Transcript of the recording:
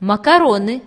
макароны.